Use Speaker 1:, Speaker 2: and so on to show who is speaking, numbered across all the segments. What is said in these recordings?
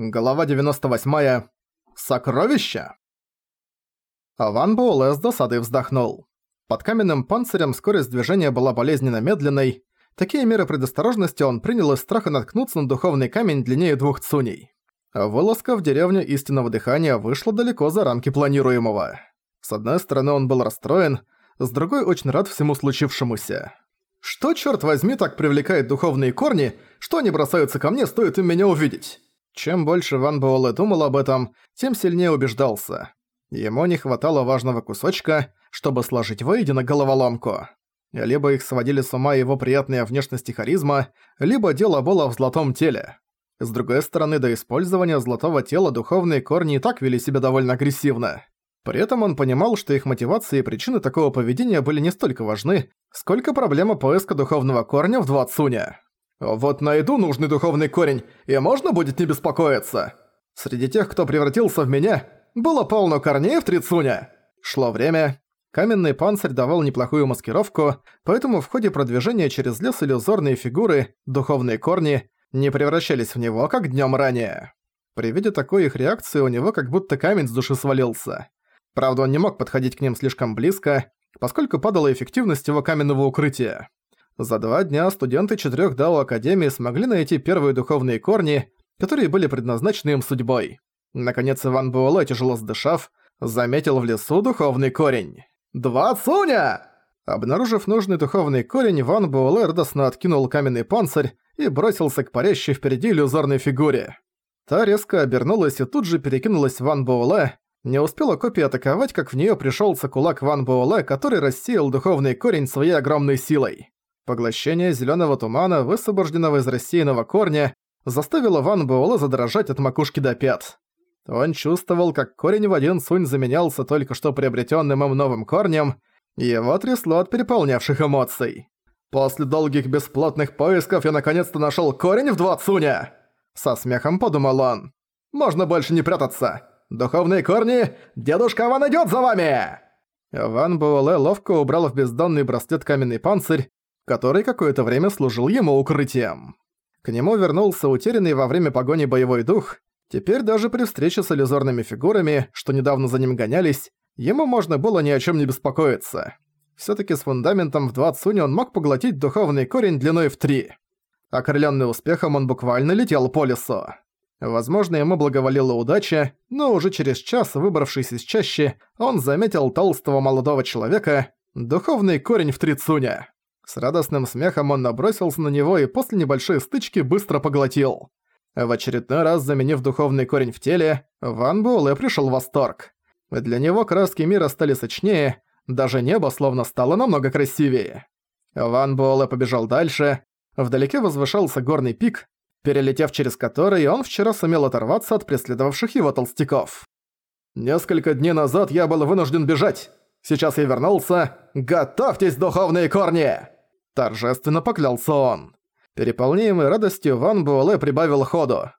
Speaker 1: Глава 98. Сокровища. Ван Буэлэ с досадой вздохнул. Под каменным панцирем скорость движения была болезненно медленной. Такие меры предосторожности он принял из страха наткнуться на духовный камень длиннее двух цуней. Вылазка в деревню истинного дыхания вышла далеко за рамки планируемого. С одной стороны, он был расстроен, с другой очень рад всему случившемуся. Что, черт возьми, так привлекает духовные корни, что они бросаются ко мне, стоит им меня увидеть? Чем больше Ван Буэлэ думал об этом, тем сильнее убеждался. Ему не хватало важного кусочка, чтобы сложить воедино головоломку. Либо их сводили с ума его приятная внешность и харизма, либо дело было в золотом теле. С другой стороны, до использования золотого тела духовные корни и так вели себя довольно агрессивно. При этом он понимал, что их мотивации и причины такого поведения были не столько важны, сколько проблема поиска духовного корня в два цуня. «Вот найду нужный духовный корень, и можно будет не беспокоиться!» Среди тех, кто превратился в меня, было полно корней в Трицуне. Шло время. Каменный панцирь давал неплохую маскировку, поэтому в ходе продвижения через лес иллюзорные фигуры, духовные корни, не превращались в него, как днем ранее. При виде такой их реакции у него как будто камень с души свалился. Правда, он не мог подходить к ним слишком близко, поскольку падала эффективность его каменного укрытия. За два дня студенты четырех Дао Академии смогли найти первые духовные корни, которые были предназначены им судьбой. Наконец Иван Буэлэ, тяжело сдышав, заметил в лесу духовный корень. «Два цуня!» Обнаружив нужный духовный корень, Ван Буэлэ радостно откинул каменный панцирь и бросился к парящей впереди иллюзорной фигуре. Та резко обернулась и тут же перекинулась в Ван Буэлэ. Не успела копия атаковать, как в неё пришёлся кулак Ван Буэлэ, который рассеял духовный корень своей огромной силой. Поглощение зеленого тумана, высвобожденного из рассеянного корня, заставило Ван Буола задрожать от макушки до пят. Он чувствовал, как корень в один сунь заменялся только что приобретенным им новым корнем, и его трясло от переполнявших эмоций. «После долгих бесплатных поисков я наконец-то нашел корень в два цуня!» Со смехом подумал он. «Можно больше не прятаться! Духовные корни! Дедушка Ван идет за вами!» Ван Буэлэ ловко убрал в бездонный браслет каменный панцирь, который какое-то время служил ему укрытием. К нему вернулся утерянный во время погони боевой дух, теперь даже при встрече с иллюзорными фигурами, что недавно за ним гонялись, ему можно было ни о чем не беспокоиться. Все-таки с фундаментом в два уни он мог поглотить духовный корень длиной в 3. Окрылённый успехом он буквально летел по лесу. Возможно, ему благоволила удача, но уже через час, выбравшись из чащи, он заметил толстого молодого человека, духовный корень в три цуня. С радостным смехом он набросился на него и после небольшой стычки быстро поглотил. В очередной раз заменив духовный корень в теле, Ван Буэлэ пришел в восторг. Для него краски мира стали сочнее, даже небо словно стало намного красивее. Ван Буэлэ побежал дальше, вдалеке возвышался горный пик, перелетев через который, он вчера сумел оторваться от преследовавших его толстяков. «Несколько дней назад я был вынужден бежать. Сейчас я вернулся. Готовьтесь, духовные корни!» Торжественно поклялся он. Переполняемый радостью Ван Буэлэ прибавил ходу.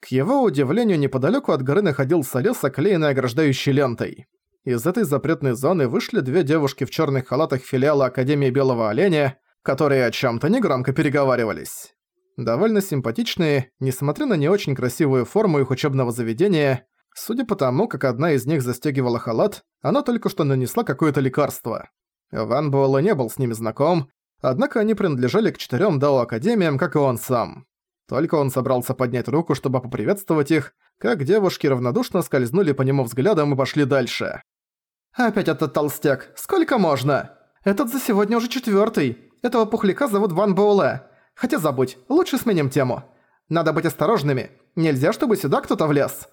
Speaker 1: К его удивлению, неподалеку от горы находился лес, оклеенный ограждающей лентой. Из этой запретной зоны вышли две девушки в черных халатах филиала Академии Белого Оленя, которые о чем то негромко переговаривались. Довольно симпатичные, несмотря на не очень красивую форму их учебного заведения, судя по тому, как одна из них застегивала халат, она только что нанесла какое-то лекарство. Ван Буэлэ не был с ними знаком, Однако они принадлежали к четырем Дао-академиям, как и он сам. Только он собрался поднять руку, чтобы поприветствовать их, как девушки равнодушно скользнули по нему взглядом и пошли дальше. «Опять этот толстяк! Сколько можно? Этот за сегодня уже четвертый. Этого пухляка зовут Ван Боуле. Хотя забудь, лучше сменим тему. Надо быть осторожными. Нельзя, чтобы сюда кто-то влез».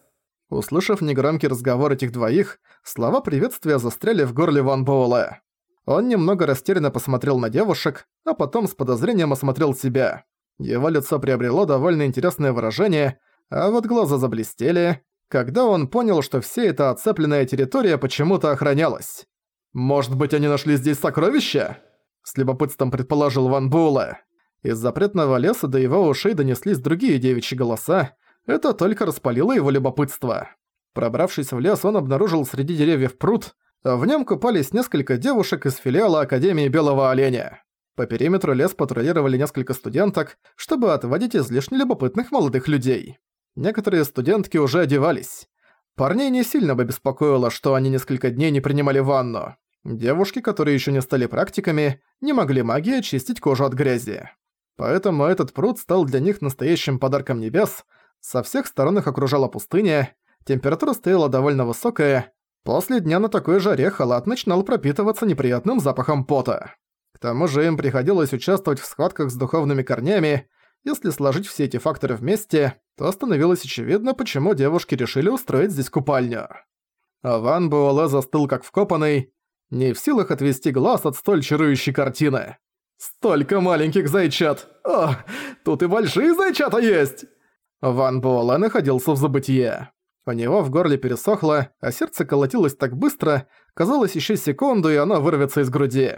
Speaker 1: Услышав негромкий разговор этих двоих, слова приветствия застряли в горле Ван Боуле. Он немного растерянно посмотрел на девушек, а потом с подозрением осмотрел себя. Его лицо приобрело довольно интересное выражение, а вот глаза заблестели, когда он понял, что вся эта оцепленная территория почему-то охранялась. «Может быть, они нашли здесь сокровища?» С любопытством предположил Ван Була. Из запретного леса до его ушей донеслись другие девичьи голоса. Это только распалило его любопытство. Пробравшись в лес, он обнаружил среди деревьев пруд, в нем купались несколько девушек из филиала Академии Белого Оленя. По периметру лес патрулировали несколько студенток, чтобы отводить излишне любопытных молодых людей. Некоторые студентки уже одевались. Парней не сильно бы беспокоило, что они несколько дней не принимали ванну. Девушки, которые еще не стали практиками, не могли магией очистить кожу от грязи. Поэтому этот пруд стал для них настоящим подарком небес. Со всех сторон их окружала пустыня, температура стояла довольно высокая, После дня на такой жаре халат начинал пропитываться неприятным запахом пота. К тому же им приходилось участвовать в схватках с духовными корнями. Если сложить все эти факторы вместе, то становилось очевидно, почему девушки решили устроить здесь купальню. Ван Буэлэ застыл как вкопанный, не в силах отвести глаз от столь чарующей картины. «Столько маленьких зайчат! О, тут и большие зайчата есть!» Ван Буэлэ находился в забытье. У него в горле пересохло, а сердце колотилось так быстро, казалось, еще секунду, и оно вырвется из груди.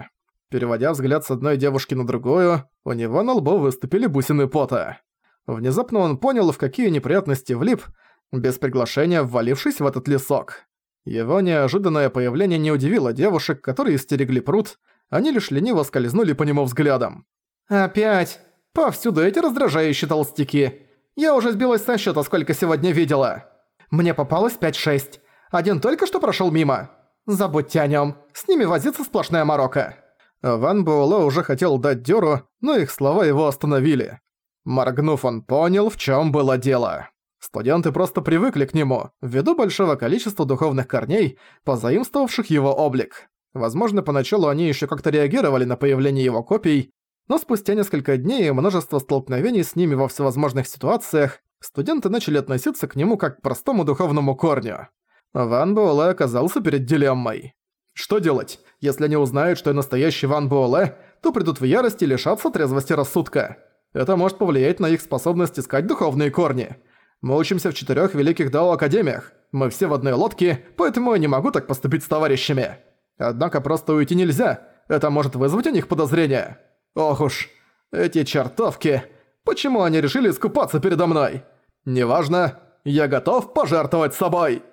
Speaker 1: Переводя взгляд с одной девушки на другую, у него на лбу выступили бусины пота. Внезапно он понял, в какие неприятности влип, без приглашения ввалившись в этот лесок. Его неожиданное появление не удивило девушек, которые стерегли пруд, они лишь лениво скользнули по нему взглядом. «Опять! Повсюду эти раздражающие толстяки! Я уже сбилась со счета, сколько сегодня видела!» Мне попалось 5-6. Один только что прошёл мимо. Забудьте о нём. С ними возится сплошная морока». Ван Буэлэ уже хотел дать дёру, но их слова его остановили. Моргнув, он понял, в чём было дело. Студенты просто привыкли к нему, ввиду большого количества духовных корней, позаимствовавших его облик. Возможно, поначалу они ещё как-то реагировали на появление его копий, но спустя несколько дней и множество столкновений с ними во всевозможных ситуациях, студенты начали относиться к нему как к простому духовному корню. Ван Буэлэ оказался перед дилеммой. Что делать? Если они узнают, что я настоящий Ван Буэлэ, то придут в ярости и лишатся трезвости рассудка. Это может повлиять на их способность искать духовные корни. Мы учимся в четырех великих Дао-академиях. Мы все в одной лодке, поэтому я не могу так поступить с товарищами. Однако просто уйти нельзя. Это может вызвать у них подозрения. Ох уж, эти чертовки. Почему они решили искупаться передо мной? «Неважно, я готов пожертвовать собой!»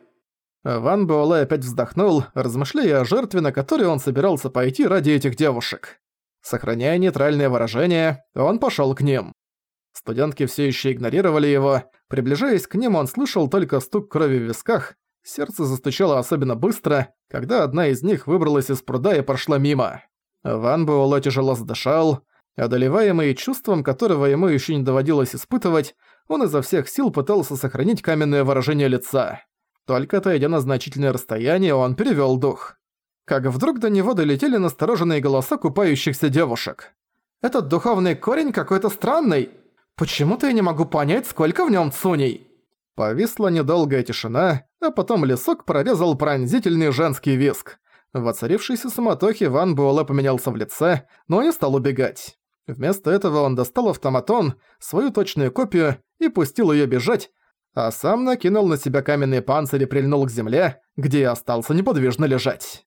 Speaker 1: Ван Буэлэ опять вздохнул, размышляя о жертве, на которую он собирался пойти ради этих девушек. Сохраняя нейтральное выражение, он пошёл к ним. Студентки все еще игнорировали его. Приближаясь к ним, он слышал только стук крови в висках. Сердце застучало особенно быстро, когда одна из них выбралась из пруда и прошла мимо. Ван Буэлэ тяжело задышал, одолеваемый чувством, которого ему еще не доводилось испытывать, он изо всех сил пытался сохранить каменное выражение лица. Только отойдя на значительное расстояние, он перевёл дух. Как вдруг до него долетели настороженные голоса купающихся девушек. «Этот духовный корень какой-то странный. Почему-то я не могу понять, сколько в нём цуней». Повисла недолгая тишина, а потом лесок прорезал пронзительный женский виск. В оцарившейся суматохе Ван Буэлэ поменялся в лице, но не стал убегать. Вместо этого он достал автоматон, свою точную копию и пустил её бежать, а сам накинул на себя каменный панцирь и прильнул к земле, где и остался неподвижно лежать.